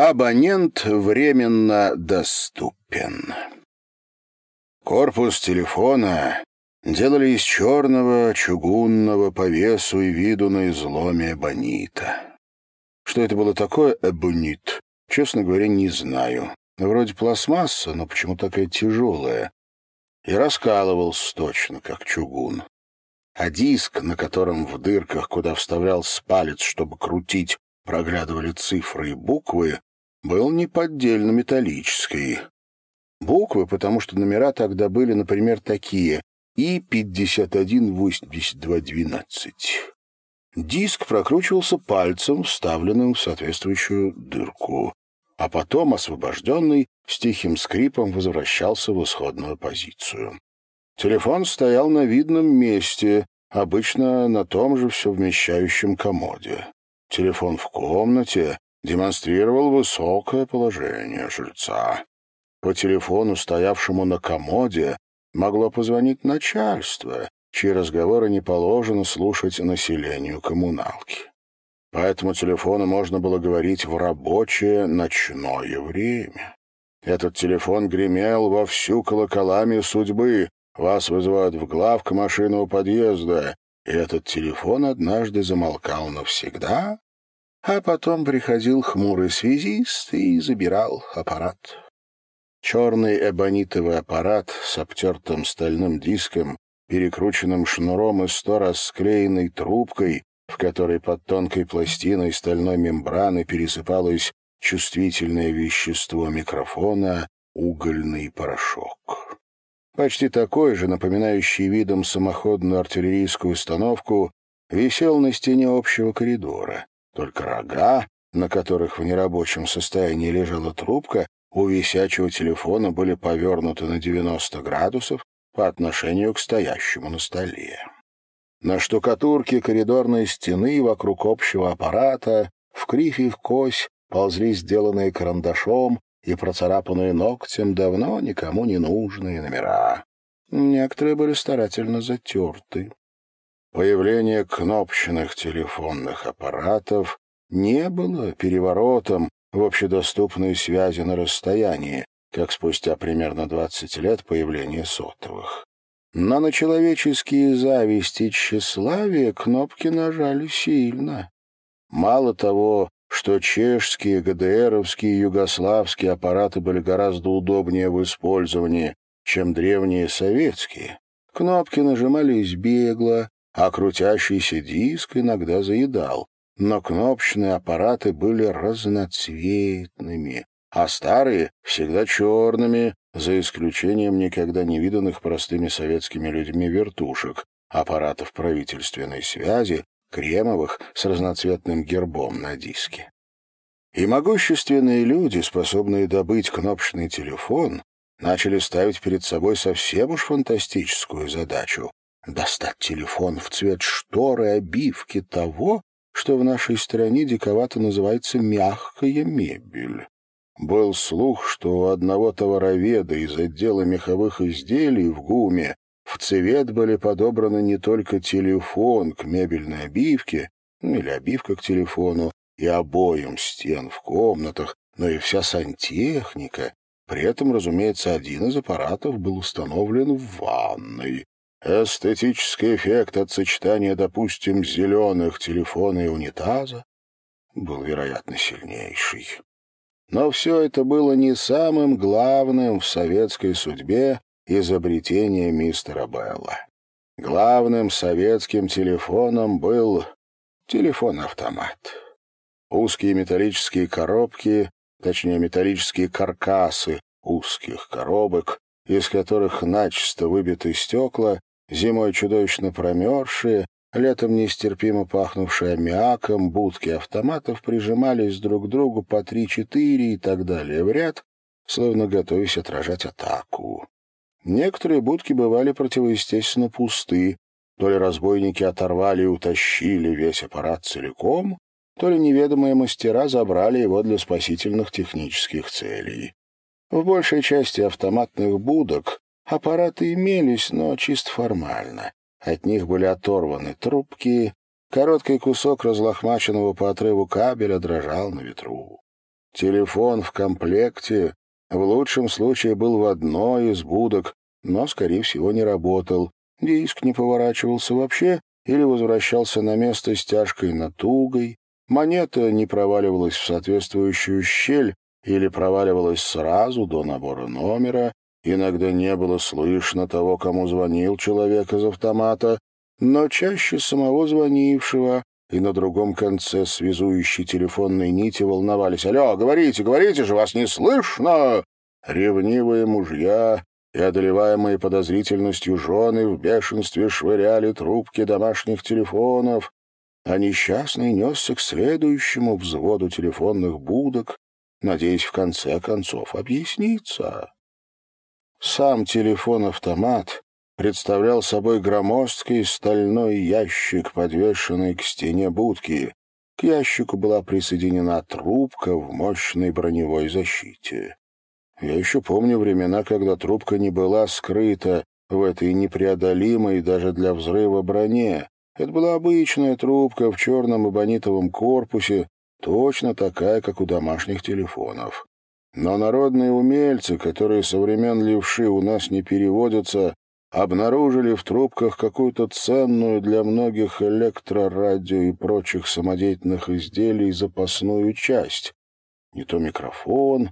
Абонент временно доступен. Корпус телефона делали из черного, чугунного по весу и виду на изломе эбонита. Что это было такое эбонит, честно говоря, не знаю. Вроде пластмасса, но почему такая тяжелая? И раскалывался точно, как чугун. А диск, на котором в дырках, куда вставлялся палец, чтобы крутить, проглядывали цифры и буквы, был неподдельно металлический. Буквы, потому что номера тогда были, например, такие И-518212. Диск прокручивался пальцем, вставленным в соответствующую дырку, а потом, освобожденный, с тихим скрипом возвращался в исходную позицию. Телефон стоял на видном месте, обычно на том же все вмещающем комоде. Телефон в комнате демонстрировал высокое положение жильца. По телефону, стоявшему на комоде, могло позвонить начальство, чьи разговоры не положено слушать населению коммуналки. По этому телефону можно было говорить в рабочее ночное время. Этот телефон гремел вовсю колоколами судьбы. Вас вызывают в главк машину у подъезда. И этот телефон однажды замолкал навсегда, а потом приходил хмурый связист и забирал аппарат. Черный эбонитовый аппарат с обтертым стальным диском, перекрученным шнуром и сто раз склеенной трубкой, в которой под тонкой пластиной стальной мембраны пересыпалось чувствительное вещество микрофона — угольный порошок. Почти такой же, напоминающий видом самоходную артиллерийскую установку, висел на стене общего коридора. Только рога, на которых в нерабочем состоянии лежала трубка, у висячего телефона были повернуты на 90 градусов по отношению к стоящему на столе. На штукатурке коридорной стены вокруг общего аппарата в кривь и в кось ползли сделанные карандашом и процарапанные ногтем давно никому не нужные номера. Некоторые были старательно затерты. Появление кнопочных телефонных аппаратов не было переворотом в общедоступной связи на расстоянии, как спустя примерно 20 лет появления сотовых. Но на человеческие зависти и тщеславие кнопки нажали сильно. Мало того, что чешские, ГДРовские югославские аппараты были гораздо удобнее в использовании, чем древние советские, кнопки нажимались бегло, а крутящийся диск иногда заедал. Но кнопочные аппараты были разноцветными, а старые — всегда черными, за исключением никогда не виданных простыми советскими людьми вертушек, аппаратов правительственной связи, кремовых с разноцветным гербом на диске. И могущественные люди, способные добыть кнопочный телефон, начали ставить перед собой совсем уж фантастическую задачу достать телефон в цвет шторы обивки того, что в нашей стране диковато называется «мягкая мебель». Был слух, что у одного товароведа из отдела меховых изделий в ГУМе в цвет были подобраны не только телефон к мебельной обивке, ну или обивка к телефону, и обоим стен в комнатах, но и вся сантехника. При этом, разумеется, один из аппаратов был установлен в ванной. Эстетический эффект от сочетания, допустим, зеленых телефона и унитаза был, вероятно, сильнейший. Но все это было не самым главным в советской судьбе изобретения мистера Белла. Главным советским телефоном был телефон-автомат. Узкие металлические коробки, точнее металлические каркасы узких коробок, из которых начисто выбиты стекла, Зимой чудовищно промерзшие, летом нестерпимо пахнувшие аммиаком, будки автоматов прижимались друг к другу по три-четыре и так далее в ряд, словно готовясь отражать атаку. Некоторые будки бывали противоестественно пусты, то ли разбойники оторвали и утащили весь аппарат целиком, то ли неведомые мастера забрали его для спасительных технических целей. В большей части автоматных будок Аппараты имелись, но чисто формально. От них были оторваны трубки, короткий кусок разлохмаченного по отрыву кабеля дрожал на ветру. Телефон в комплекте в лучшем случае был в одной из будок, но, скорее всего, не работал. Диск не поворачивался вообще или возвращался на место с тяжкой натугой. Монета не проваливалась в соответствующую щель или проваливалась сразу до набора номера. Иногда не было слышно того, кому звонил человек из автомата, но чаще самого звонившего, и на другом конце связующей телефонной нити волновались. «Алло, говорите, говорите же, вас не слышно!» Ревнивые мужья и одолеваемые подозрительностью жены в бешенстве швыряли трубки домашних телефонов, а несчастный несся к следующему взводу телефонных будок, надеясь в конце концов объясниться. Сам телефон-автомат представлял собой громоздкий стальной ящик, подвешенный к стене будки. К ящику была присоединена трубка в мощной броневой защите. Я еще помню времена, когда трубка не была скрыта в этой непреодолимой даже для взрыва броне. Это была обычная трубка в черном эбонитовом корпусе, точно такая, как у домашних телефонов. Но народные умельцы, которые со времен левши у нас не переводятся, обнаружили в трубках какую-то ценную для многих электрорадио и прочих самодеятельных изделий запасную часть. Не то микрофон,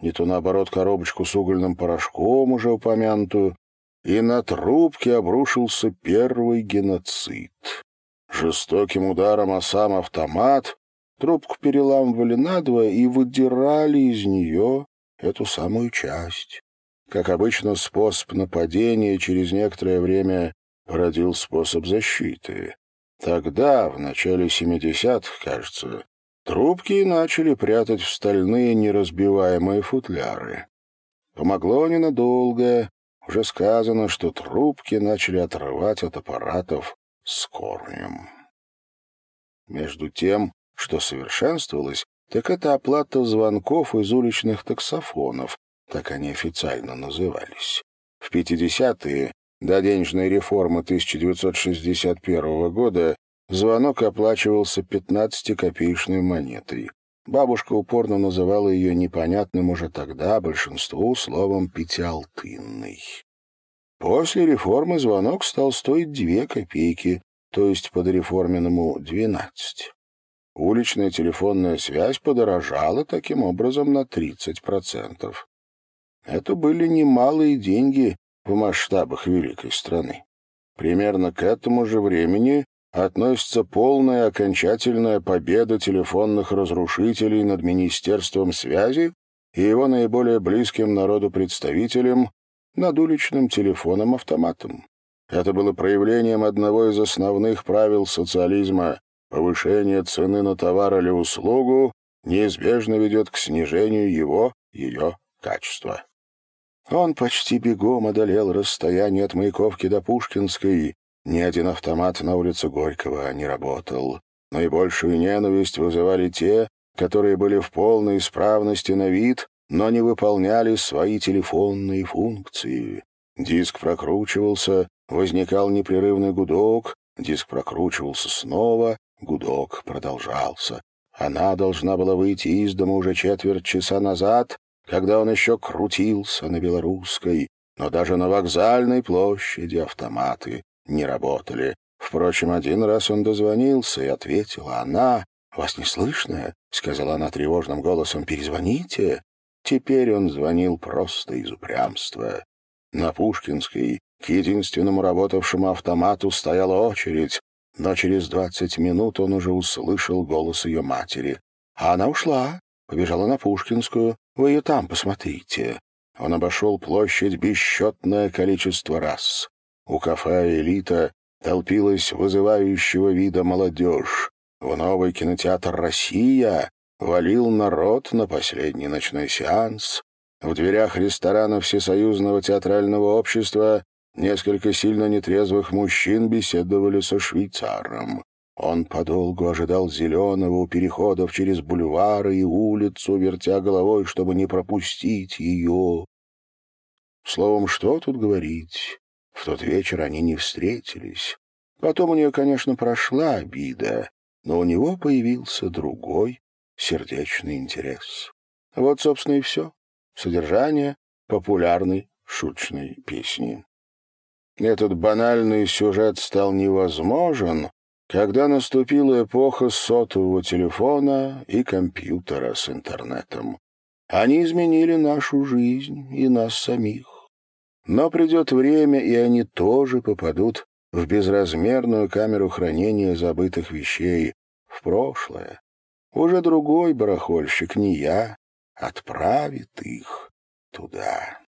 не то, наоборот, коробочку с угольным порошком, уже упомянутую, и на трубке обрушился первый геноцид. Жестоким ударом о сам автомат трубку переламывали надвое и выдирали из нее эту самую часть. Как обычно, способ нападения через некоторое время породил способ защиты. Тогда, в начале 70-х, кажется, трубки начали прятать в стальные неразбиваемые футляры. Помогло ненадолго. Уже сказано, что трубки начали отрывать от аппаратов с корнем. Между тем, что совершенствовалось, так это оплата звонков из уличных таксофонов, так они официально назывались. В 50-е, до денежной реформы 1961 года, звонок оплачивался 15-копеечной монетой. Бабушка упорно называла ее непонятным уже тогда большинству словом «пятиалтынный». После реформы звонок стал стоить две копейки, то есть по дореформенному двенадцать. Уличная телефонная связь подорожала таким образом на 30%. Это были немалые деньги в масштабах великой страны. Примерно к этому же времени относится полная окончательная победа телефонных разрушителей над Министерством связи и его наиболее близким народу представителем над уличным телефоном-автоматом. Это было проявлением одного из основных правил социализма — повышение цены на товар или услугу неизбежно ведет к снижению его, ее качества. Он почти бегом одолел расстояние от Маяковки до Пушкинской. Ни один автомат на улице Горького не работал. Наибольшую ненависть вызывали те, которые были в полной исправности на вид, но не выполняли свои телефонные функции. Диск прокручивался, возникал непрерывный гудок, диск прокручивался снова, гудок продолжался. Она должна была выйти из дома уже четверть часа назад, когда он еще крутился на Белорусской, но даже на вокзальной площади автоматы не работали. Впрочем, один раз он дозвонился, и ответила она. «Вас не слышно?» — сказала она тревожным голосом. «Перезвоните». Теперь он звонил просто из упрямства. На Пушкинской к единственному работавшему автомату стояла очередь, но через двадцать минут он уже услышал голос ее матери. А она ушла, побежала на Пушкинскую. Вы ее там посмотрите. Он обошел площадь бесчетное количество раз. У кафе «Элита» толпилась вызывающего вида молодежь. В новый кинотеатр «Россия» валил народ на последний ночной сеанс. В дверях ресторана Всесоюзного театрального общества несколько сильно нетрезвых мужчин беседовали со швейцаром. Он подолгу ожидал зеленого у переходов через бульвары и улицу, вертя головой, чтобы не пропустить ее. Словом, что тут говорить? В тот вечер они не встретились. Потом у нее, конечно, прошла обида, но у него появился другой сердечный интерес. Вот, собственно, и все. Содержание популярной шуточной песни. Этот банальный сюжет стал невозможен, когда наступила эпоха сотового телефона и компьютера с интернетом. Они изменили нашу жизнь и нас самих. Но придет время, и они тоже попадут в безразмерную камеру хранения забытых вещей, в прошлое. Уже другой барахольщик, не я, отправит их туда.